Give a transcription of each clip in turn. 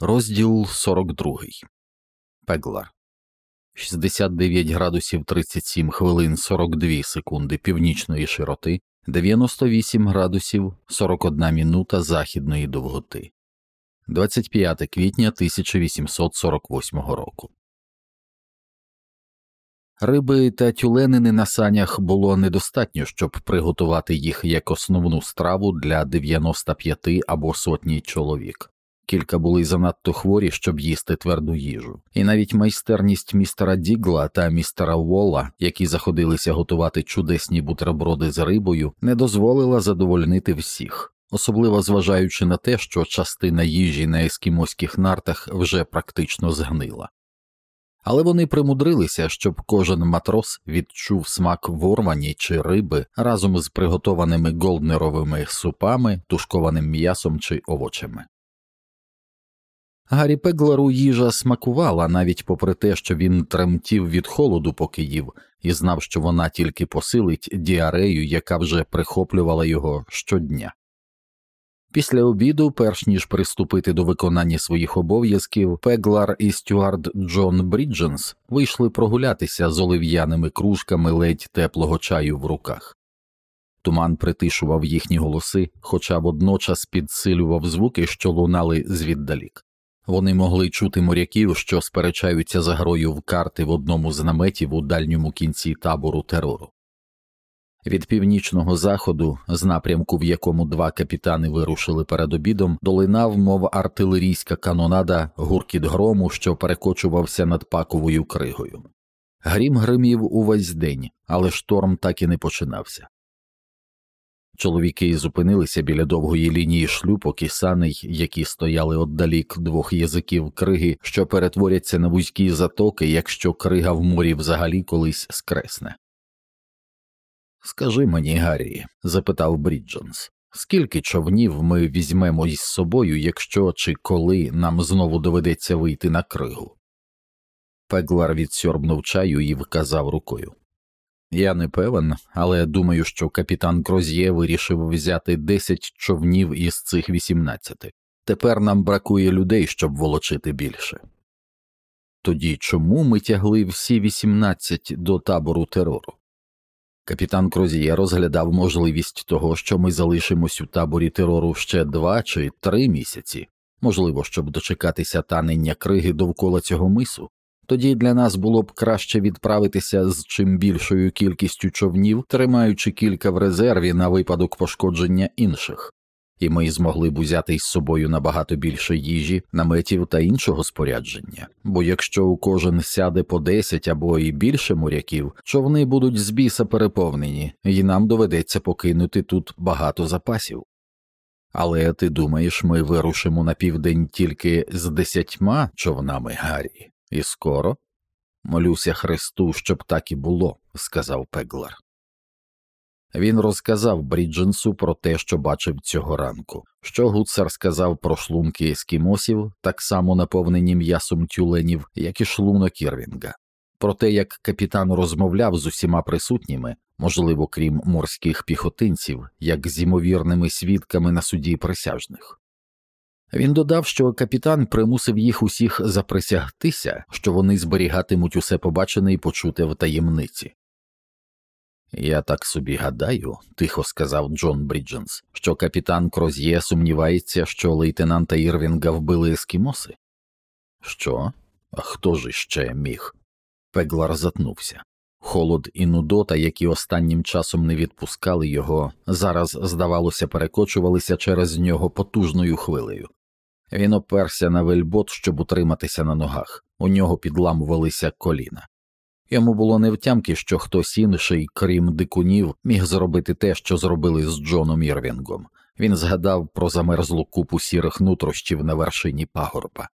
Розділ 42. Пеглар 69 градусів 37 хвилин 42 секунди північної широти, 98 градусів 41 минута західної довготи. 25 квітня 1848 року. Риби та тюленини на санях було недостатньо, щоб приготувати їх як основну страву для 95 або сотні чоловік. Кілька були занадто хворі, щоб їсти тверду їжу, і навіть майстерність містера Дігла та містера Волла, які заходилися готувати чудесні бутерброди з рибою, не дозволила задовольнити всіх, особливо зважаючи на те, що частина їжі на ескімоських нартах вже практично згнила. Але вони примудрилися, щоб кожен матрос відчув смак ворвані чи риби разом з приготованими голднеровими супами, тушкованим м'ясом чи овочами. Гаррі Пеглеру їжа смакувала навіть попри те, що він тремтів від холоду, поки їв, і знав, що вона тільки посилить діарею, яка вже прихоплювала його щодня. Після обіду, перш ніж приступити до виконання своїх обов'язків, Пеглар і стюард Джон Брідженс вийшли прогулятися з олив'яними кружками ледь теплого чаю в руках. Туман притишував їхні голоси, хоча водночас підсилював звуки, що лунали звіддалік. Вони могли чути моряків, що сперечаються за грою в карти в одному з наметів у дальньому кінці табору терору. Від північного заходу, з напрямку, в якому два капітани вирушили перед обідом, долинав, мов артилерійська канонада, гуркіт грому, що перекочувався над паковою кригою. Грім гримів увесь день, але шторм так і не починався. Чоловіки зупинилися біля довгої лінії шлюпок і саней, які стояли отдалік двох язиків криги, що перетворяться на вузькі затоки, якщо крига в морі взагалі колись скресне. Скажи мені, Гаррі, запитав Бріджонс, скільки човнів ми візьмемо із собою, якщо чи коли нам знову доведеться вийти на кригу? Пеглар відсьорбнув чаю і вказав рукою. Я не певен, але думаю, що капітан Кроз'є вирішив взяти 10 човнів із цих 18. Тепер нам бракує людей, щоб волочити більше. Тоді чому ми тягли всі 18 до табору терору? Капітан Кроз'є розглядав можливість того, що ми залишимось у таборі терору ще два чи три місяці, можливо, щоб дочекатися танення криги довкола цього мису, тоді для нас було б краще відправитися з чим більшою кількістю човнів, тримаючи кілька в резерві на випадок пошкодження інших, і ми змогли б узяти із собою набагато більше їжі, наметів та іншого спорядження, бо якщо у кожен сяде по десять або і більше моряків, човни будуть з біса переповнені, і нам доведеться покинути тут багато запасів. Але ти думаєш, ми вирушимо на південь тільки з десятьма човнами Гаррі? І скоро? Молюся Христу, щоб так і було, сказав Пеглар. Він розказав Брідженсу про те, що бачив цього ранку, що гуцар сказав про шлунки ескімосів, так само наповнені м'ясом тюленів, як і шлунок Ірвінга, про те, як капітан розмовляв з усіма присутніми, можливо, крім морських піхотинців, як з ймовірними свідками на суді присяжних. Він додав, що капітан примусив їх усіх заприсягтися, що вони зберігатимуть усе побачене і почуте в таємниці. Я так собі гадаю, тихо сказав Джон Брідженс, що капітан Кроз'є сумнівається, що лейтенанта Ірвінга вбили ескімоси. Що? А хто ж іще міг? Пеглар затнувся. Холод і нудота, які останнім часом не відпускали його, зараз, здавалося, перекочувалися через нього потужною хвилею. Він оперся на вельбот, щоб утриматися на ногах, у нього підламувалися коліна. Йому було невтямки, що хтось інший, крім дикунів, міг зробити те, що зробили з Джоном Ірвінгом. Він згадав про замерзлу купу сірих нутрощів на вершині пагорба.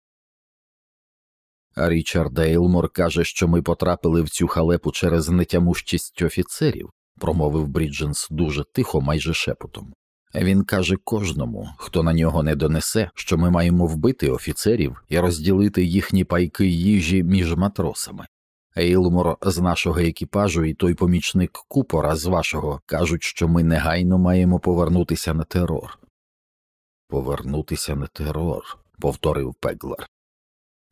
Річард Ейлмор каже, що ми потрапили в цю халепу через нетямущість офіцерів, промовив Брідженс дуже тихо, майже шепотом. Він каже кожному, хто на нього не донесе, що ми маємо вбити офіцерів і розділити їхні пайки їжі між матросами. Ейлмор з нашого екіпажу і той помічник купора з вашого кажуть, що ми негайно маємо повернутися на терор. Повернутися на терор, повторив Пеглар.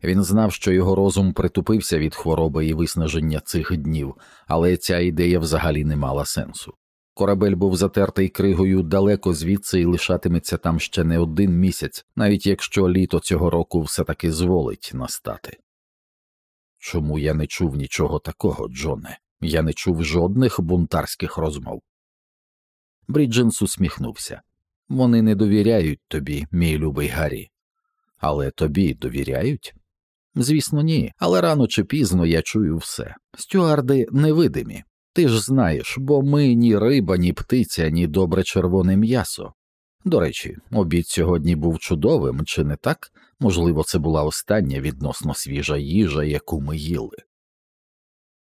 Він знав, що його розум притупився від хвороби і виснаження цих днів, але ця ідея взагалі не мала сенсу. Корабель був затертий кригою далеко звідси і лишатиметься там ще не один місяць, навіть якщо літо цього року все таки зволить настати. Чому я не чув нічого такого, Джоне? Я не чув жодних бунтарських розмов. Брідженс усміхнувся. Вони не довіряють тобі, мій любий Гаррі. Але тобі довіряють? Звісно, ні, але рано чи пізно я чую все. Стюарди невидимі. Ти ж знаєш, бо ми ні риба, ні птиця, ні добре червоне м'ясо. До речі, обід сьогодні був чудовим, чи не так? Можливо, це була остання відносно свіжа їжа, яку ми їли.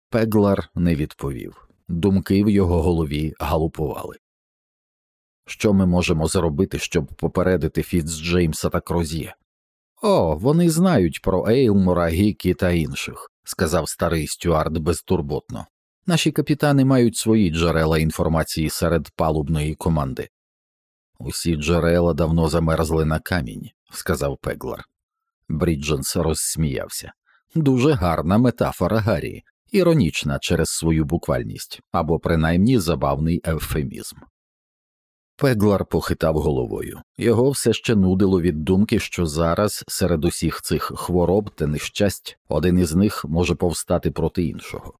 Пеглар не відповів. Думки в його голові галупували. Що ми можемо зробити, щоб попередити Фіц Джеймса та Кроз'є? О, вони знають про Ейлмора, Гікі та інших, сказав старий Стюард безтурботно. Наші капітани мають свої джерела інформації серед палубної команди. Усі джерела давно замерзли на камінь, сказав Пеглар. Брідженс розсміявся. Дуже гарна метафора Гаррі, іронічна через свою буквальність або принаймні забавний ефемізм. Пеглар похитав головою. Його все ще нудило від думки, що зараз серед усіх цих хвороб та нещасть один із них може повстати проти іншого.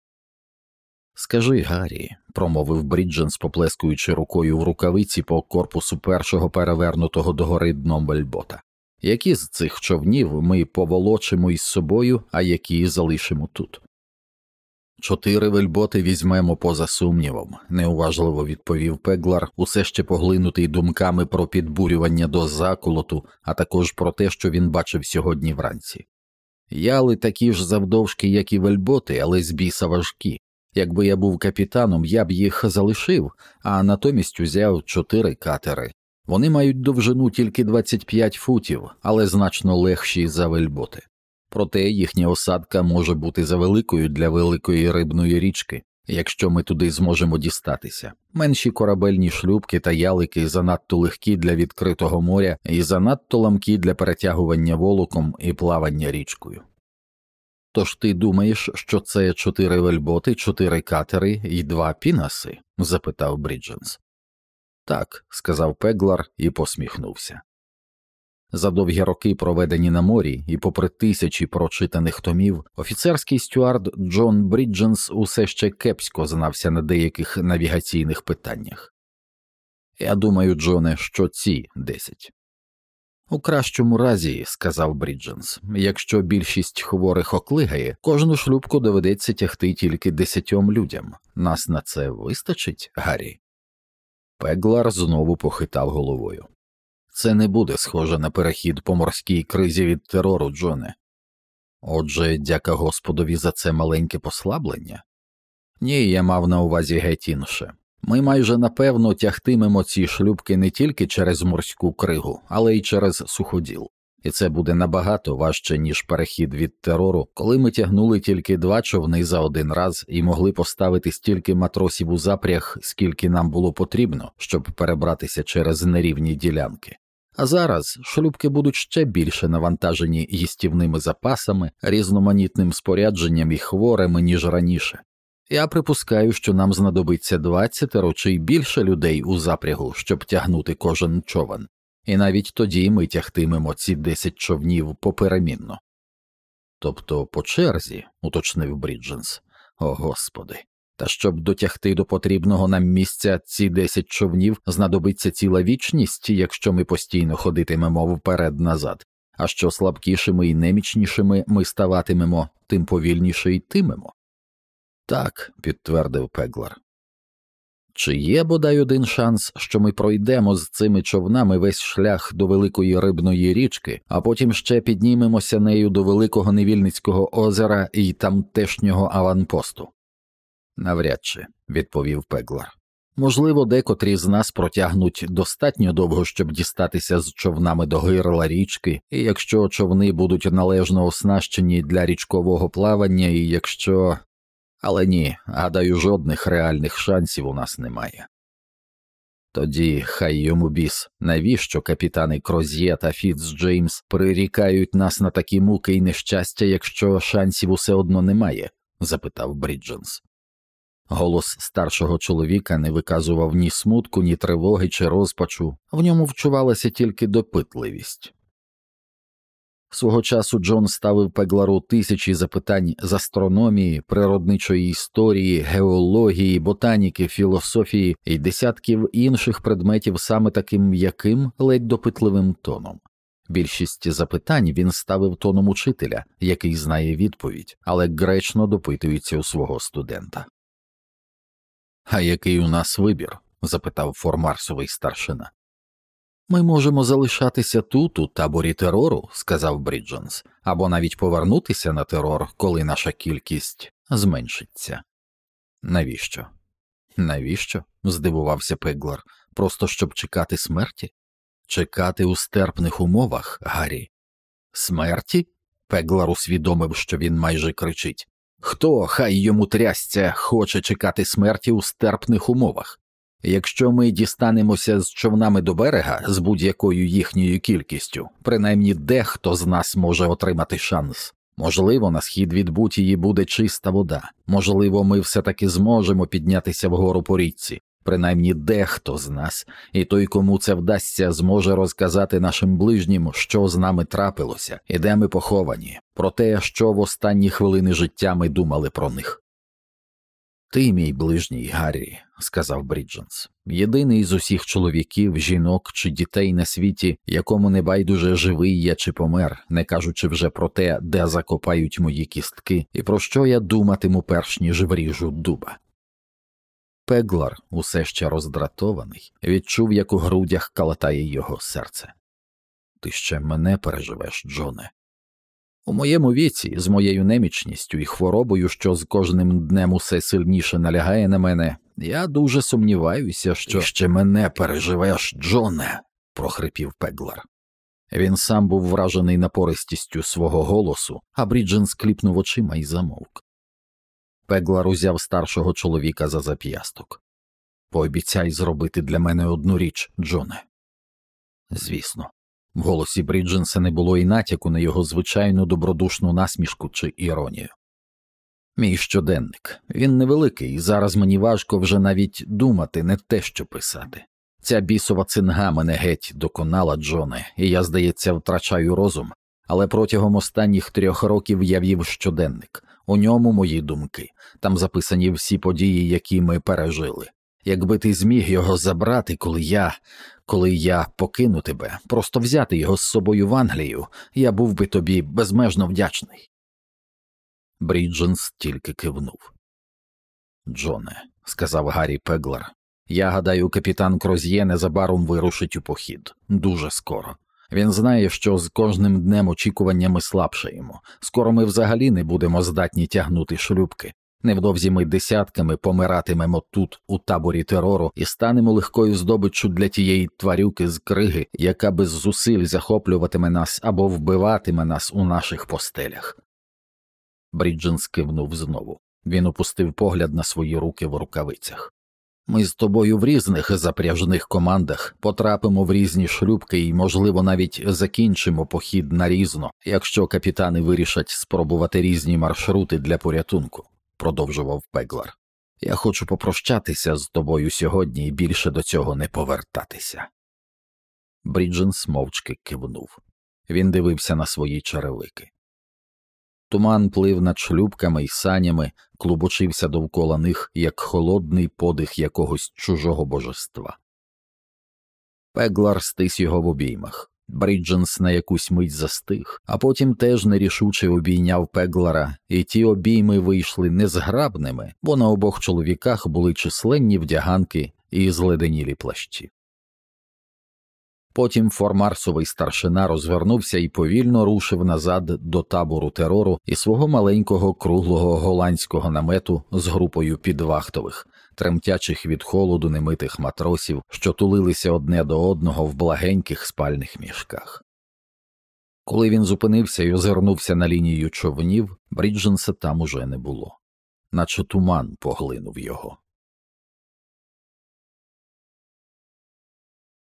Скажи, Гаррі, промовив Брідженс, поплескуючи рукою в рукавиці по корпусу першого перевернутого догори дном вельбота, які з цих човнів ми поволочимо із собою, а які залишимо тут? Чотири вельботи візьмемо поза сумнівом, неуважливо відповів Пеглар, усе ще поглинутий думками про підбурювання до заколоту, а також про те, що він бачив сьогодні вранці. Яли такі ж завдовжки, як і вельботи, але з біса важкі. Якби я був капітаном, я б їх залишив, а натомість узяв чотири катери. Вони мають довжину тільки 25 футів, але значно легші за вельботи. Проте їхня осадка може бути завеликою для великої рибної річки, якщо ми туди зможемо дістатися. Менші корабельні шлюбки та ялики занадто легкі для відкритого моря і занадто ламкі для перетягування волоком і плавання річкою. Тож ти думаєш, що це чотири вельботи, чотири катери і два пінаси? запитав Брідженс. Так, сказав Пеглар і посміхнувся. За довгі роки, проведені на морі, і попри тисячі прочитаних томів, офіцерський стюард Джон Брідженс усе ще кепсько знався на деяких навігаційних питаннях. Я думаю, Джоне, що ці десять. У кращому разі, сказав Брідженс, якщо більшість хворих оклигає, кожну шлюбку доведеться тягти тільки десятьом людям. Нас на це вистачить, Гаррі? Пеглар знову похитав головою. Це не буде схоже на перехід по морській кризі від терору, Джоне. Отже, дяка Господові за це маленьке послаблення? Ні, я мав на увазі геть інше. Ми майже напевно тягтимемо ці шлюбки не тільки через морську кригу, але й через суходіл, і це буде набагато важче, ніж перехід від терору, коли ми тягнули тільки два човни за один раз і могли поставити стільки матросів у запряг, скільки нам було потрібно, щоб перебратися через нерівні ділянки. А зараз шлюбки будуть ще більше навантажені їстівними запасами, різноманітним спорядженням і хворими, ніж раніше. Я припускаю, що нам знадобиться двадцятеро чи більше людей у запрягу, щоб тягнути кожен човен, і навіть тоді ми тягтимемо ці десять човнів поперемінно. Тобто по черзі, уточнив Брідженс, о господи. Та щоб дотягти до потрібного нам місця ці десять човнів знадобиться ціла вічність, якщо ми постійно ходитимемо вперед назад, а що слабкішими і немічнішими ми ставатимемо, тим повільніше йтимемо. Так, підтвердив Пеглар. Чи є бодай один шанс, що ми пройдемо з цими човнами весь шлях до великої рибної річки, а потім ще піднімемося нею до великого невільницького озера і тамтешнього аванпосту? Навряд чи, відповів Пеглар. Можливо, декотрі з нас протягнуть достатньо довго, щоб дістатися з човнами до гирла річки, і якщо човни будуть належно оснащені для річкового плавання, і якщо. Але ні, гадаю, жодних реальних шансів у нас немає. Тоді хай йому біс, навіщо капітани Кроз'є та Фіцджеймс прирікають нас на такі муки і нещастя, якщо шансів усе одно немає? запитав Брідженс. Голос старшого чоловіка не виказував ні смутку, ні тривоги чи розпачу, в ньому вчувалася тільки допитливість. Свого часу Джон ставив Пеглару тисячі запитань з астрономії, природничої історії, геології, ботаніки, філософії і десятків інших предметів саме таким м'яким, ледь допитливим тоном. Більшість запитань він ставив тоном учителя, який знає відповідь, але гречно допитується у свого студента. А який у нас вибір? запитав формарсовий старшина. Ми можемо залишатися тут, у таборі терору, сказав Брідженс, або навіть повернутися на терор, коли наша кількість зменшиться. Навіщо? Навіщо? здивувався Пеглар, просто щоб чекати смерті? Чекати у стерпних умовах, Гаррі? Смерті? Пеглар усвідомив, що він майже кричить. Хто, хай йому трясця, хоче чекати смерті у стерпних умовах? Якщо ми дістанемося з човнами до берега з будь-якою їхньою кількістю, принаймні дехто з нас може отримати шанс. Можливо, на схід від бутії буде чиста вода, можливо, ми все таки зможемо піднятися вгору по річці, принаймні дехто з нас, і той, кому це вдасться, зможе розказати нашим ближнім, що з нами трапилося, і де ми поховані, про те, що в останні хвилини життя ми думали про них. Ти, мій ближній Гаррі, сказав Брідженс, єдиний з усіх чоловіків, жінок чи дітей на світі, якому не байдуже живий я чи помер, не кажучи вже про те, де закопають мої кістки, і про що я думатиму перш ніж вріжу дуба. Пеглар, усе ще роздратований, відчув, як у грудях калатає його серце. Ти ще мене переживеш, Джоне. У моєму віці, з моєю немічністю і хворобою, що з кожним днем усе сильніше налягає на мене, я дуже сумніваюся, що ще мене переживеш, Джоне, прохрипів Пеглар. Він сам був вражений напористістю свого голосу, а Бріджен скліпнув очима і замовк. Пеглар узяв старшого чоловіка за зап'ясток. Пообіцяй зробити для мене одну річ, Джоне. Звісно, в голосі Брідженса не було і натяку на його звичайну добродушну насмішку чи іронію. Мій щоденник, він невеликий, і зараз мені важко вже навіть думати, не те, що писати. Ця бісова цинга мене геть доконала, Джоне, і я, здається, втрачаю розум, але протягом останніх трьох років я вів щоденник, у ньому мої думки, там записані всі події, які ми пережили. Якби ти зміг його забрати, коли я, коли я покину тебе, просто взяти його з собою в Англію, я був би тобі безмежно вдячний. Брідженс тільки кивнув. Джоне, сказав Гаррі Пеглер, я гадаю, капітан Кроз'є незабаром вирушить у похід дуже скоро. Він знає, що з кожним днем очікування ми слабшаємо. Скоро ми взагалі не будемо здатні тягнути шлюбки. Невдовзі ми десятками помиратимемо тут, у таборі терору, і станемо легкою здобиччю для тієї тварюки з криги, яка без зусиль захоплюватиме нас або вбиватиме нас у наших постелях. Бріджен скивнув знову. Він опустив погляд на свої руки в рукавицях. Ми з тобою в різних запряжних командах потрапимо в різні шлюбки і, можливо, навіть закінчимо похід на різно, якщо капітани вирішать спробувати різні маршрути для порятунку, продовжував Пеглар. Я хочу попрощатися з тобою сьогодні і більше до цього не повертатися. Брідженс мовчки кивнув. Він дивився на свої черевики. Туман плив над шлюбками й санями, клубочився довкола них, як холодний подих якогось чужого божества. Пеглар стис його в обіймах. Брідженс на якусь мить застиг, а потім теж нерішуче обійняв Пеглара, і ті обійми вийшли незграбними, бо на обох чоловіках були численні вдяганки і зледенілі плащі. Потім формарсовий старшина розвернувся і повільно рушив назад до табору терору і свого маленького круглого голландського намету з групою підвахтових, тремтячих від холоду немитих матросів, що тулилися одне до одного в благеньких спальних мішках. Коли він зупинився і озирнувся на лінію човнів, Брідженса там уже не було, наче туман поглинув його.